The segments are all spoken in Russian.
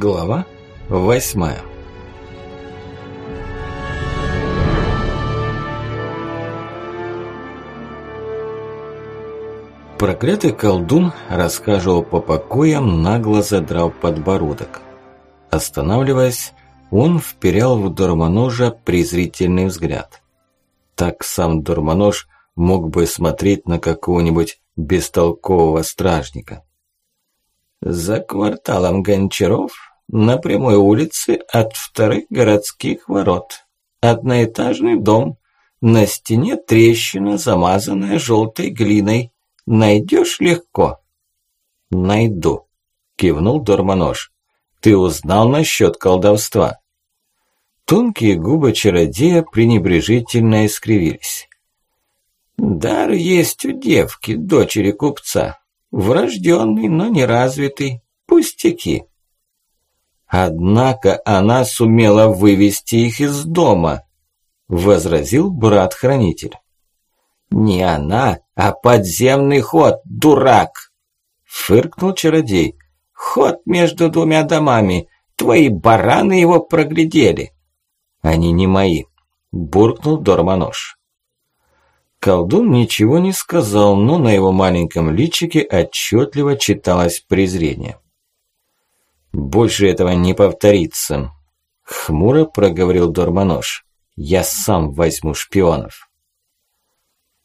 Глава восьмая Проклятый колдун расхаживал по покоям, нагло задрал подбородок. Останавливаясь, он вперял в Дормоножа презрительный взгляд. Так сам Дормонож мог бы смотреть на какого-нибудь бестолкового стражника. За кварталом Гончаров на прямой улице от вторых городских ворот. Одноэтажный дом. На стене трещина, замазанная желтой глиной. Найдешь легко? Найду, кивнул Дормонож. Ты узнал насчет колдовства? Тонкие губы чародея пренебрежительно искривились. Дар есть у девки, дочери купца. Врожденный, но неразвитый. Пустяки. Однако она сумела вывести их из дома, возразил брат-хранитель. «Не она, а подземный ход, дурак!» Фыркнул чародей. «Ход между двумя домами. Твои бараны его проглядели». «Они не мои», – буркнул Дормонош. Колдун ничего не сказал, но на его маленьком личике отчетливо читалось презрение. «Больше этого не повторится», – хмуро проговорил Дормонош. «Я сам возьму шпионов».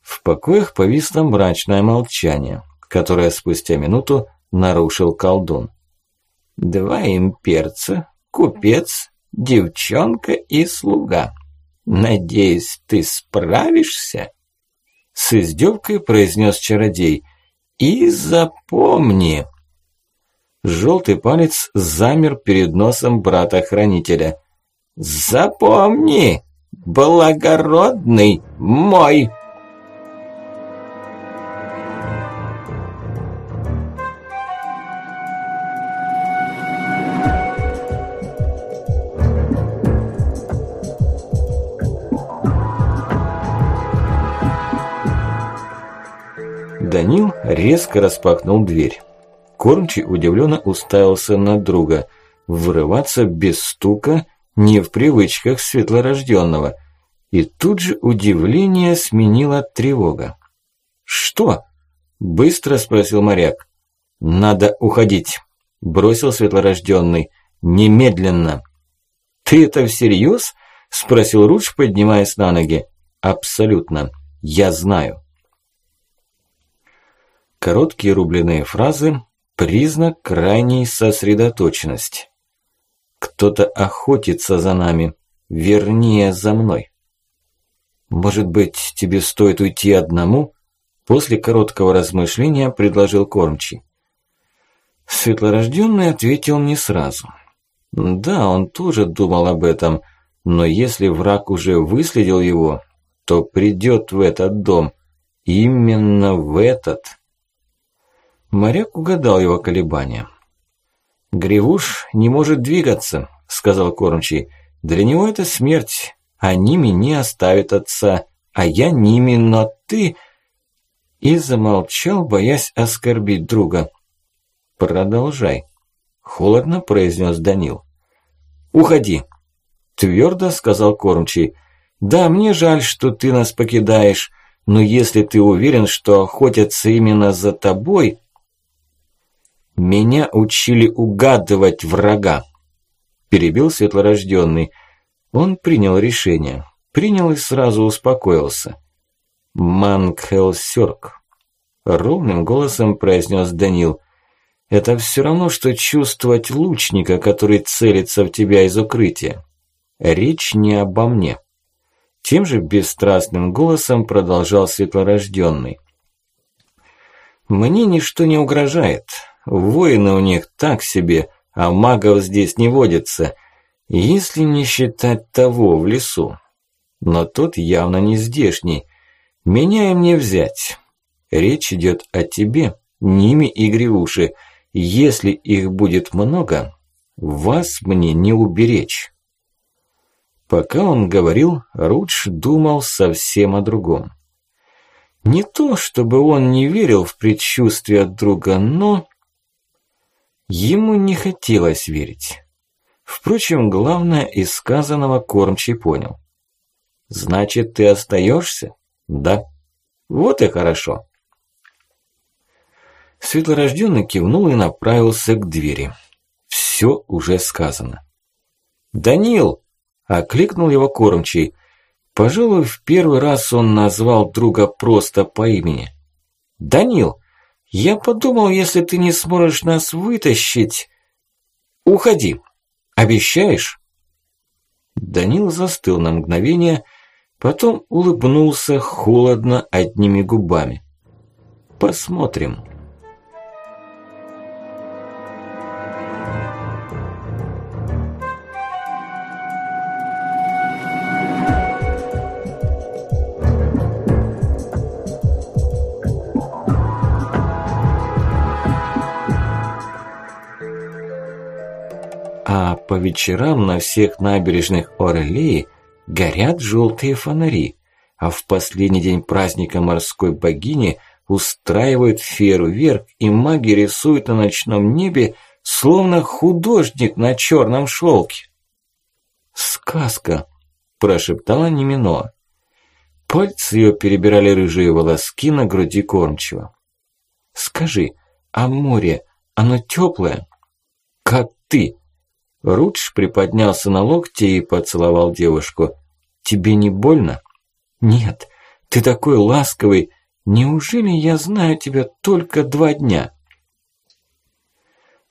В покоях повисло мрачное молчание, которое спустя минуту нарушил колдун. «Два имперца, купец, девчонка и слуга. Надеюсь, ты справишься?» С издевкой произнес чародей. «И запомни!» Желтый палец замер перед носом брата-хранителя. «Запомни, благородный мой!» Данил резко распахнул дверь. Кормчий удивленно уставился на друга. Врываться без стука не в привычках светлорожденного. И тут же удивление сменило тревога. «Что?» – быстро спросил моряк. «Надо уходить», – бросил светлорожденный. «Немедленно». «Ты это всерьез?» – спросил Рудж, поднимаясь на ноги. «Абсолютно. Я знаю». Короткие рубленые фразы – признак крайней сосредоточенности. Кто-то охотится за нами, вернее, за мной. Может быть, тебе стоит уйти одному? После короткого размышления предложил кормчий. Светлорожденный ответил не сразу. Да, он тоже думал об этом, но если враг уже выследил его, то придет в этот дом. Именно в этот. Моряк угадал его колебания. «Гривуш не может двигаться», – сказал кормчий. «Для него это смерть, а Ними не оставит отца, а я Ними, но ты...» И замолчал, боясь оскорбить друга. «Продолжай», – холодно произнес Данил. «Уходи», – твердо сказал кормчий. «Да, мне жаль, что ты нас покидаешь, но если ты уверен, что охотятся именно за тобой...» Меня учили угадывать врага. Перебил светлорожденный. Он принял решение. Принял и сразу успокоился. Мангхелсёрк. Ровным голосом произнес Данил. Это все равно, что чувствовать лучника, который целится в тебя из укрытия. Речь не обо мне. Тем же бесстрастным голосом продолжал светлорожденный. Мне ничто не угрожает. Воины у них так себе, а магов здесь не водится, если не считать того в лесу. Но тот явно не здешний. Меня им не взять. Речь идет о тебе, ними и гривуши. Если их будет много, вас мне не уберечь. Пока он говорил, Рудж думал совсем о другом. Не то, чтобы он не верил в предчувствие друга, но... Ему не хотелось верить. Впрочем, главное из сказанного кормчий понял. «Значит, ты остаешься? «Да». «Вот и хорошо». Светлорожденный кивнул и направился к двери. Все уже сказано. «Данил!» – окликнул его кормчий. Пожалуй, в первый раз он назвал друга просто по имени. «Данил, я подумал, если ты не сможешь нас вытащить...» «Уходи. Обещаешь?» Данил застыл на мгновение, потом улыбнулся холодно одними губами. «Посмотрим». По вечерам на всех набережных Орелии горят желтые фонари, а в последний день праздника морской богини устраивают фейерверк, и маги рисуют на ночном небе, словно художник на черном шелке. «Сказка!» – прошептала Немино. Пальцы ее перебирали рыжие волоски на груди кормчего. «Скажи, а море, оно теплое?» «Как ты!» Рудж приподнялся на локте и поцеловал девушку. «Тебе не больно?» «Нет, ты такой ласковый. Неужели я знаю тебя только два дня?»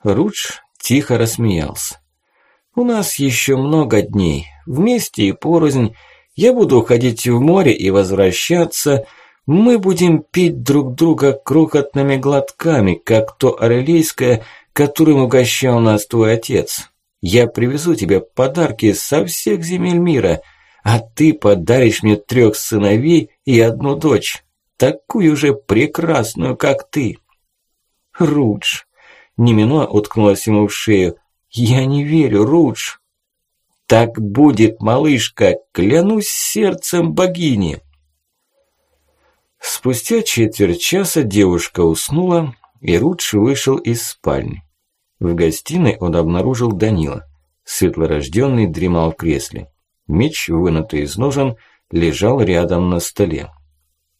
Рудж тихо рассмеялся. «У нас еще много дней. Вместе и порознь. Я буду уходить в море и возвращаться. Мы будем пить друг друга крохотными глотками, как то орелийское, которым угощал нас твой отец. Я привезу тебе подарки со всех земель мира, а ты подаришь мне трех сыновей и одну дочь, такую же прекрасную, как ты. Рудж. Немино уткнулась ему в шею. Я не верю, Рудж. Так будет, малышка, клянусь сердцем богини. Спустя четверть часа девушка уснула, и Рудж вышел из спальни. В гостиной он обнаружил Данила. Светлорожденный дремал в кресле. Меч, вынутый из ножен, лежал рядом на столе.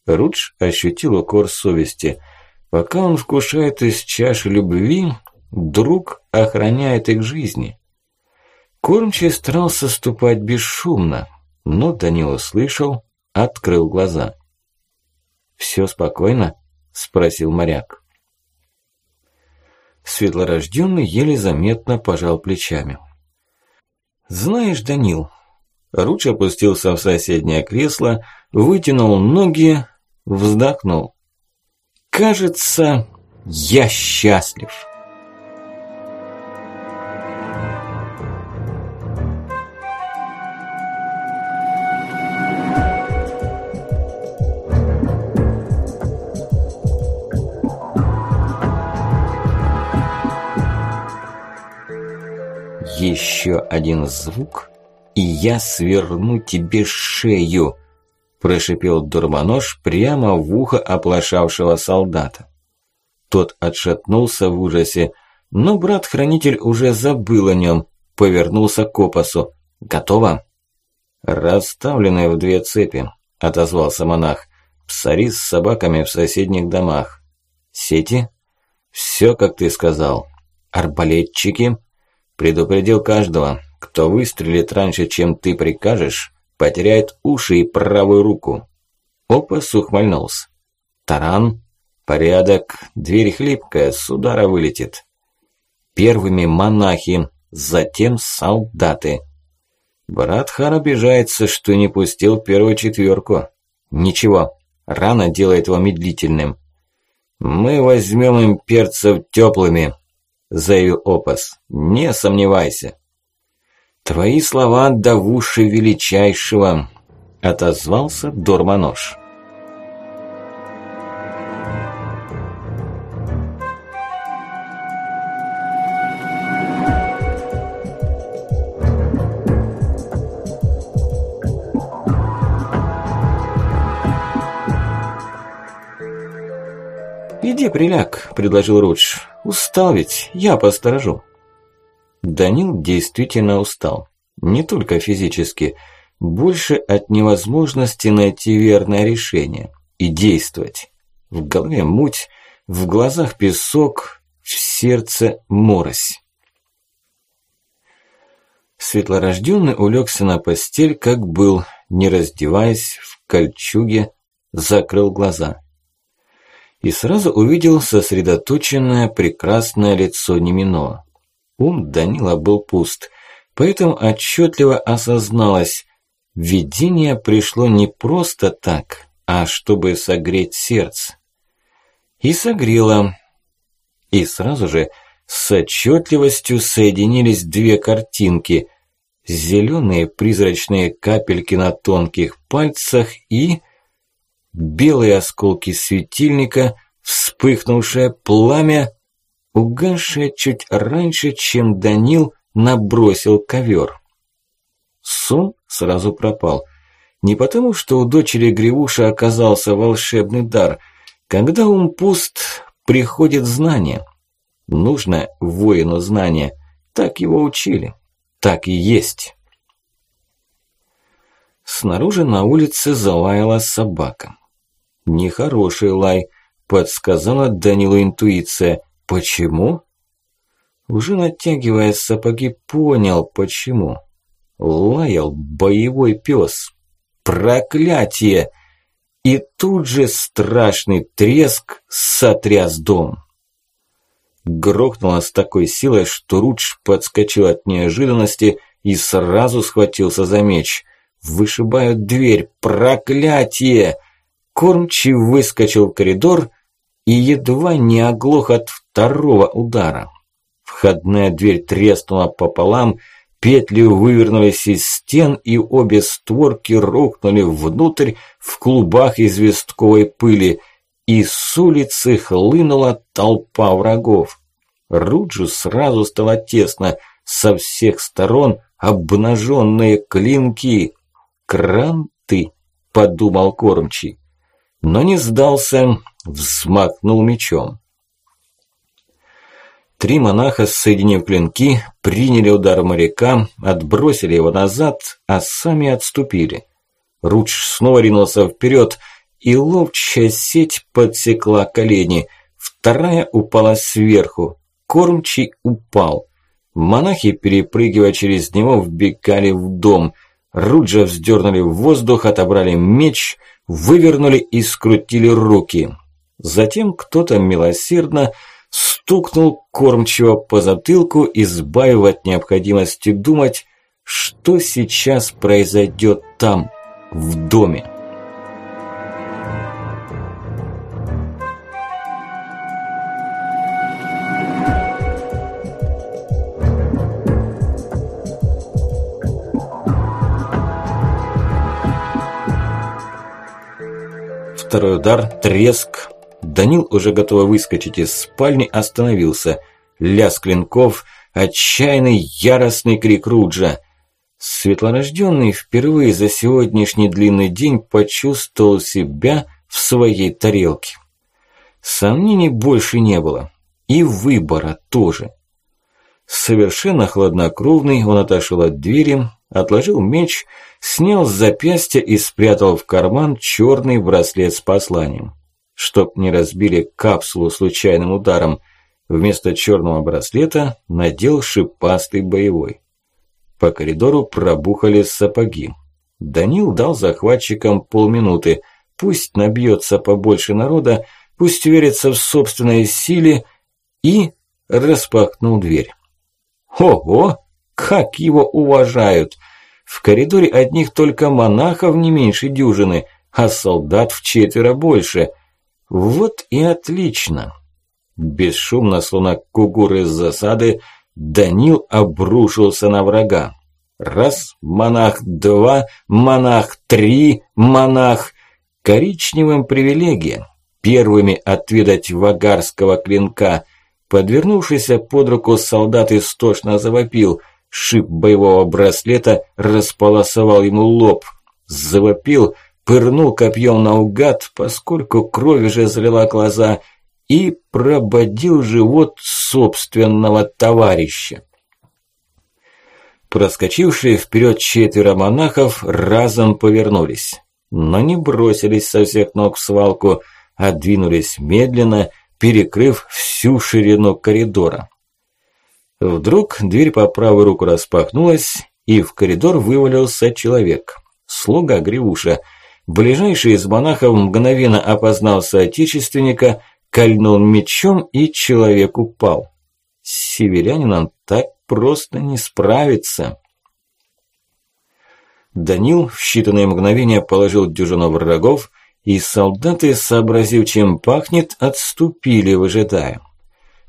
Рудж ощутил укор совести. Пока он вкушает из чаши любви, друг охраняет их жизни. Кормчий старался ступать бесшумно, но Данил услышал, открыл глаза. «Всё спокойно?» – спросил моряк. Светлорожденный еле заметно пожал плечами. «Знаешь, Данил...» Руч опустился в соседнее кресло, вытянул ноги, вздохнул. «Кажется, я счастлив». Еще один звук, и я сверну тебе шею, прошипел Дурманож прямо в ухо оплошавшего солдата. Тот отшатнулся в ужасе, но брат-хранитель уже забыл о нем, повернулся к опасу. «Готово?» «Расставлены в две цепи», – отозвался монах. «Псари с собаками в соседних домах». «Сети?» «Всё, как ты сказал». «Арбалетчики?» Предупредил каждого, кто выстрелит раньше, чем ты прикажешь, потеряет уши и правую руку. Опас ухмыльнулся. Таран, порядок, дверь хлипкая, с удара вылетит. Первыми монахи, затем солдаты. Брат Хан обижается, что не пустил первую четверку. Ничего, рана делает его медлительным. Мы возьмем имперцев теплыми заявил Опас. «Не сомневайся». «Твои слова до уши величайшего», – отозвался Дормонош. «Иди приляг», – предложил Рудж. «Устал ведь, я посторожу». Данил действительно устал. Не только физически, больше от невозможности найти верное решение и действовать. В голове муть, в глазах песок, в сердце морось. Светлорожденный улегся на постель, как был, не раздеваясь, в кольчуге, закрыл глаза. И сразу увидел сосредоточенное прекрасное лицо Немино. Ум Данила был пуст, поэтому отчетливо осозналось, видение пришло не просто так, а чтобы согреть сердце. И согрело. И сразу же с отчетливостью соединились две картинки. Зеленые призрачные капельки на тонких пальцах и... Белые осколки светильника, вспыхнувшее пламя, угасшее чуть раньше, чем Данил набросил ковер. Сон сразу пропал. Не потому, что у дочери Гривуша оказался волшебный дар. Когда ум пуст, приходит знание. Нужно воину знание. Так его учили. Так и есть. Снаружи на улице залаяла собака. Нехороший лай, подсказала Данилу интуиция. Почему? Уже натягивая сапоги, понял, почему. Лаял боевой пес. Проклятие! И тут же страшный треск сотряс дом. Грохнуло с такой силой, что Рудж подскочил от неожиданности и сразу схватился за меч. Вышибают дверь. Проклятие! Кормчий выскочил в коридор и едва не оглох от второго удара. Входная дверь треснула пополам, петли вывернулись из стен, и обе створки рухнули внутрь в клубах известковой пыли, и с улицы хлынула толпа врагов. Руджу сразу стало тесно, со всех сторон обнаженные клинки. «Кранты!» – подумал кормчий. Но не сдался, взмахнул мечом. Три монаха, соединив клинки, приняли удар моряка, отбросили его назад, а сами отступили. Рудж снова ринулся вперед, и ловчая сеть подсекла колени. Вторая упала сверху. Кормчий упал. Монахи, перепрыгивая через него, вбегали в дом. Руджа вздернули в воздух, отобрали меч, вывернули и скрутили руки. Затем кто-то милосердно стукнул кормчего по затылку, избавив от необходимости думать, что сейчас произойдет там, в доме. Второй удар, треск, Данил, уже готовый выскочить из спальни, остановился. Лязг клинков, отчаянный яростный крик Руджа. Светлорожденный впервые за сегодняшний длинный день почувствовал себя в своей тарелке. Сомнений больше не было. И выбора тоже. Совершенно хладнокровный он отошел от двери, отложил меч, снял с запястья и спрятал в карман черный браслет с посланием чтоб не разбили капсулу случайным ударом. Вместо черного браслета надел шипастый боевой. По коридору пробухали сапоги. Данил дал захватчикам полминуты. Пусть набьется побольше народа, пусть верится в собственной силе и распахнул дверь. Ого, как его уважают! В коридоре одних только монахов не меньше дюжины, а солдат в четверо больше – вот и отлично. Бесшумно, словно кугур из засады, Данил обрушился на врага. Раз, монах, два, монах, три, монах. Коричневым привилегиям. Первыми отведать вагарского клинка. Подвернувшийся под руку солдат истошно завопил. Шип боевого браслета располосовал ему лоб. Завопил, пырнул копьем наугад, поскольку кровь уже залила глаза, и прободил живот собственного товарища. Проскочившие вперед четверо монахов разом повернулись, но не бросились со всех ног в свалку, а двинулись медленно, перекрыв всю ширину коридора. Вдруг дверь по правую руку распахнулась, и в коридор вывалился человек. Слуга Гривуша. Ближайший из монахов мгновенно опознал соотечественника, кольнул мечом, и человек упал. С северянином так просто не справиться. Данил в считанные мгновения положил дюжину врагов, и солдаты, сообразив, чем пахнет, отступили, выжидая.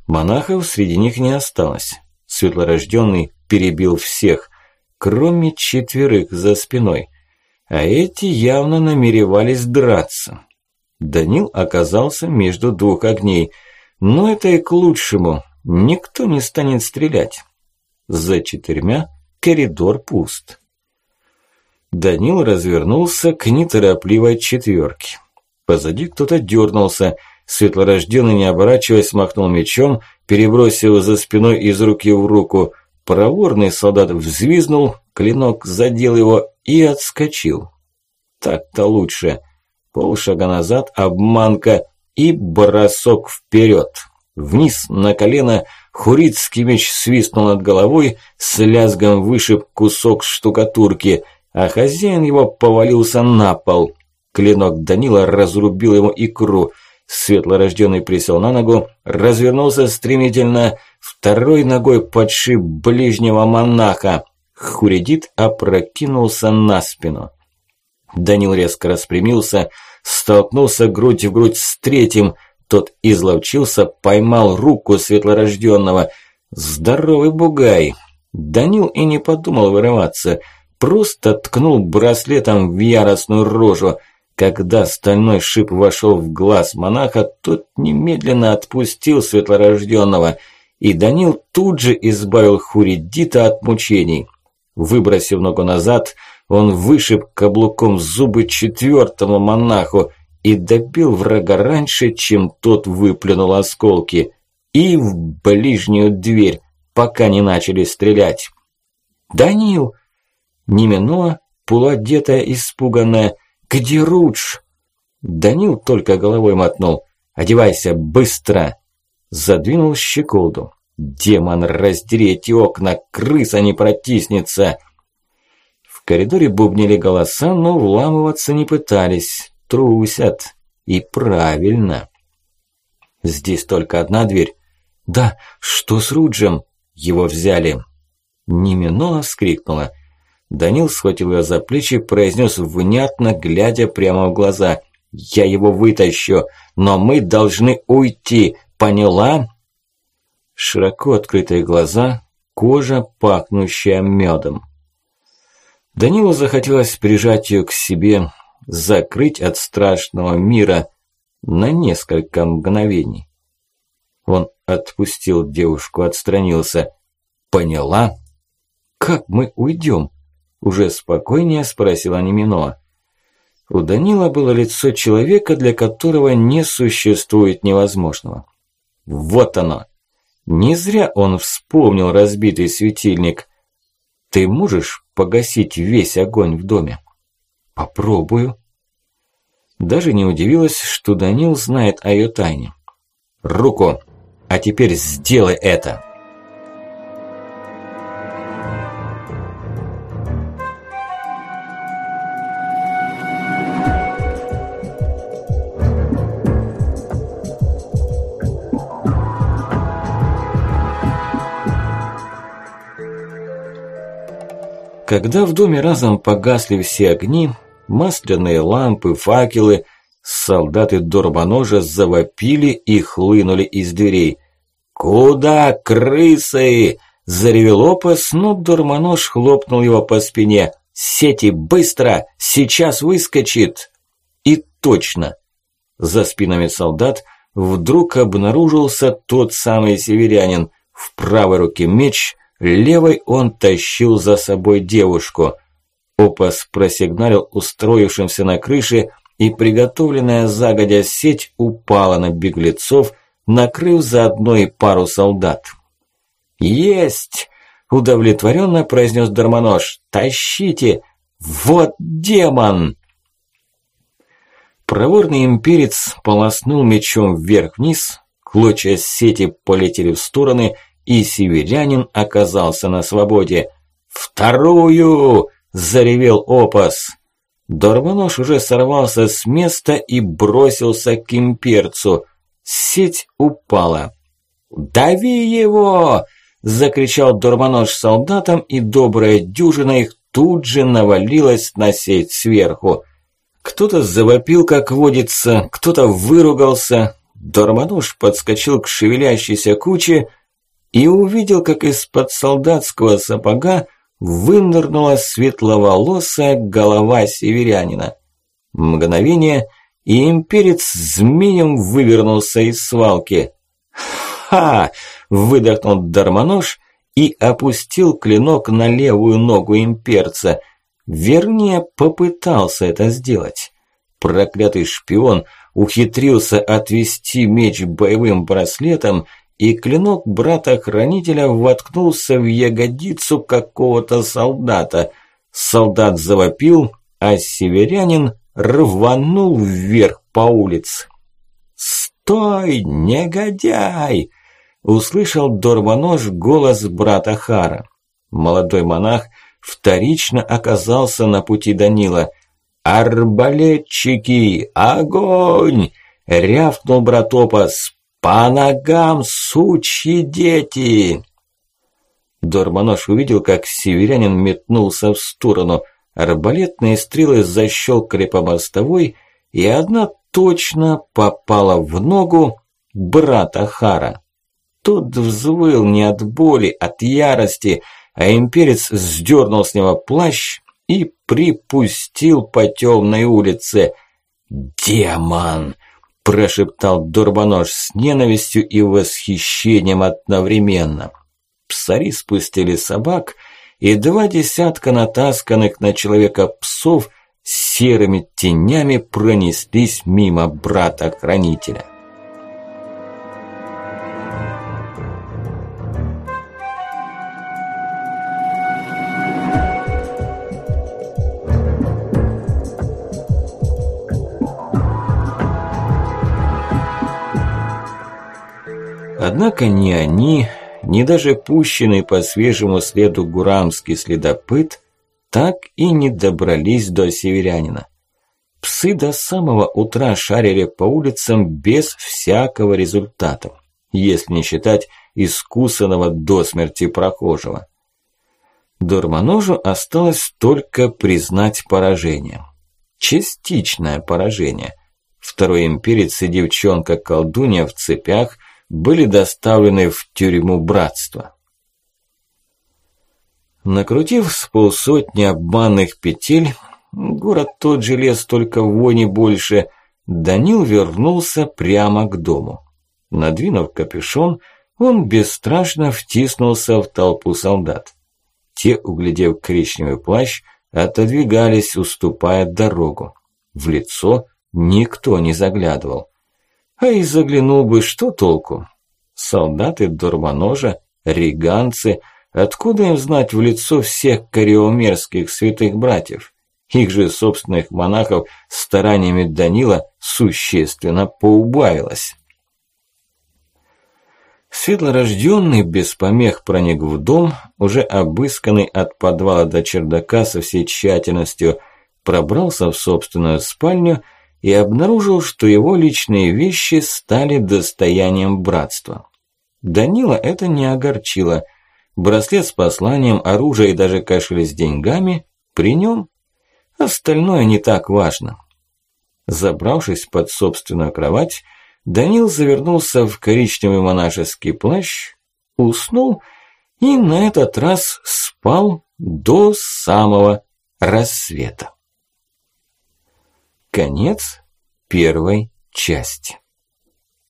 Монахов среди них не осталось. Светлорожденный перебил всех, кроме четверых за спиной. А эти явно намеревались драться. Данил оказался между двух огней, но это и к лучшему. Никто не станет стрелять. За четырьмя коридор пуст. Данил развернулся к неторопливой четверке. Позади кто-то дернулся. Светлорожденный, не оборачиваясь, махнул мечом, перебросив за спиной из руки в руку. Проворный солдат взвизнул, клинок задел его и отскочил. Так-то лучше. Полшага назад, обманка и бросок вперед. Вниз, на колено, хурицкий меч свистнул над головой, с лязгом вышиб кусок штукатурки, а хозяин его повалился на пол. Клинок Данила разрубил ему икру. Светлорожденный присел на ногу, развернулся стремительно, второй ногой подшиб ближнего монаха. Хуридит опрокинулся на спину. Данил резко распрямился, столкнулся грудь в грудь с третьим, тот изловчился, поймал руку светлорожденного. Здоровый бугай. Данил и не подумал вырываться. Просто ткнул браслетом в яростную рожу. Когда стальной шип вошел в глаз монаха, тот немедленно отпустил светлорожденного. И Данил тут же избавил Хуридита от мучений. Выбросив ногу назад, он вышиб каблуком зубы четвертому монаху – и добил врага раньше, чем тот выплюнул осколки. И в ближнюю дверь, пока не начали стрелять. «Данил!» Немино, полуодетая, испуганная. «Где Рудж?» Данил только головой мотнул. «Одевайся, быстро!» Задвинул щеколду. «Демон, раздери эти окна, крыса не протиснется!» В коридоре бубнили голоса, но вламываться не пытались трусят. И правильно. Здесь только одна дверь. Да, что с Руджем? Его взяли. Немино вскрикнула. Данил схватил ее за плечи, произнес внятно, глядя прямо в глаза. «Я его вытащу, но мы должны уйти, поняла?» Широко открытые глаза, кожа, пахнущая медом. Данилу захотелось прижать ее к себе, закрыть от страшного мира на несколько мгновений. Он отпустил девушку, отстранился. «Поняла? Как мы уйдем?» Уже спокойнее спросила Немино. У Данила было лицо человека, для которого не существует невозможного. Вот оно. Не зря он вспомнил разбитый светильник. Ты можешь погасить весь огонь в доме? Попробую. Даже не удивилась, что Данил знает о ее тайне. Руку! А теперь сделай это! Когда в доме разом погасли все огни, Масляные лампы, факелы. Солдаты Дорбоножа завопили и хлынули из дверей. «Куда, крысы?» – заревел опас, но Дормонож хлопнул его по спине. «Сети, быстро! Сейчас выскочит!» И точно! За спинами солдат вдруг обнаружился тот самый северянин. В правой руке меч, левой он тащил за собой девушку – Опас просигналил устроившимся на крыше, и приготовленная загодя сеть упала на беглецов, накрыв заодно и пару солдат. «Есть! Удовлетворенно произнес Дармонож. Тащите! Вот демон! Проворный имперец полоснул мечом вверх-вниз, клочья сети полетели в стороны, и северянин оказался на свободе. «Вторую!» – заревел опас. Дорванож уже сорвался с места и бросился к имперцу. Сеть упала. «Дави его!» – закричал Дормонож солдатам, и добрая дюжина их тут же навалилась на сеть сверху. Кто-то завопил, как водится, кто-то выругался. Дормонож подскочил к шевелящейся куче и увидел, как из-под солдатского сапога вынырнула светловолосая голова северянина. Мгновение, и имперец змеем вывернулся из свалки. «Ха!» – выдохнул Дармонож и опустил клинок на левую ногу имперца. Вернее, попытался это сделать. Проклятый шпион ухитрился отвести меч боевым браслетом и клинок брата-хранителя воткнулся в ягодицу какого-то солдата. Солдат завопил, а северянин рванул вверх по улице. «Стой, негодяй!» – услышал Дорванож голос брата Хара. Молодой монах вторично оказался на пути Данила. «Арбалетчики, огонь!» – рявкнул брат Опас. «По ногам, сучьи дети!» Дормонош увидел, как северянин метнулся в сторону. Арбалетные стрелы защелкали по мостовой, и одна точно попала в ногу брата Хара. Тот взвыл не от боли, от ярости, а имперец сдернул с него плащ и припустил по темной улице. «Демон!» Прошептал Дурбанож с ненавистью и восхищением одновременно. Псари спустили собак, и два десятка натасканных на человека псов серыми тенями пронеслись мимо брата-хранителя. Однако ни они, ни даже пущенный по свежему следу гурамский следопыт так и не добрались до северянина. Псы до самого утра шарили по улицам без всякого результата, если не считать искусанного до смерти прохожего. Дурманожу осталось только признать поражение. Частичное поражение. Второй имперец и девчонка-колдунья в цепях – были доставлены в тюрьму братства. Накрутив с полсотни обманных петель, город тот же лес, только вони больше, Данил вернулся прямо к дому. Надвинув капюшон, он бесстрашно втиснулся в толпу солдат. Те, углядев коричневый плащ, отодвигались, уступая дорогу. В лицо никто не заглядывал. А и заглянул бы, что толку? Солдаты Дурманожа, риганцы, откуда им знать в лицо всех кариомерских святых братьев? Их же собственных монахов стараниями Данила существенно поубавилось. Светлорожденный без помех проник в дом, уже обысканный от подвала до чердака со всей тщательностью, пробрался в собственную спальню и обнаружил, что его личные вещи стали достоянием братства. Данила это не огорчило. Браслет с посланием, оружие и даже кошель с деньгами при нем. Остальное не так важно. Забравшись под собственную кровать, Данил завернулся в коричневый монашеский плащ, уснул и на этот раз спал до самого рассвета. Конец первой части.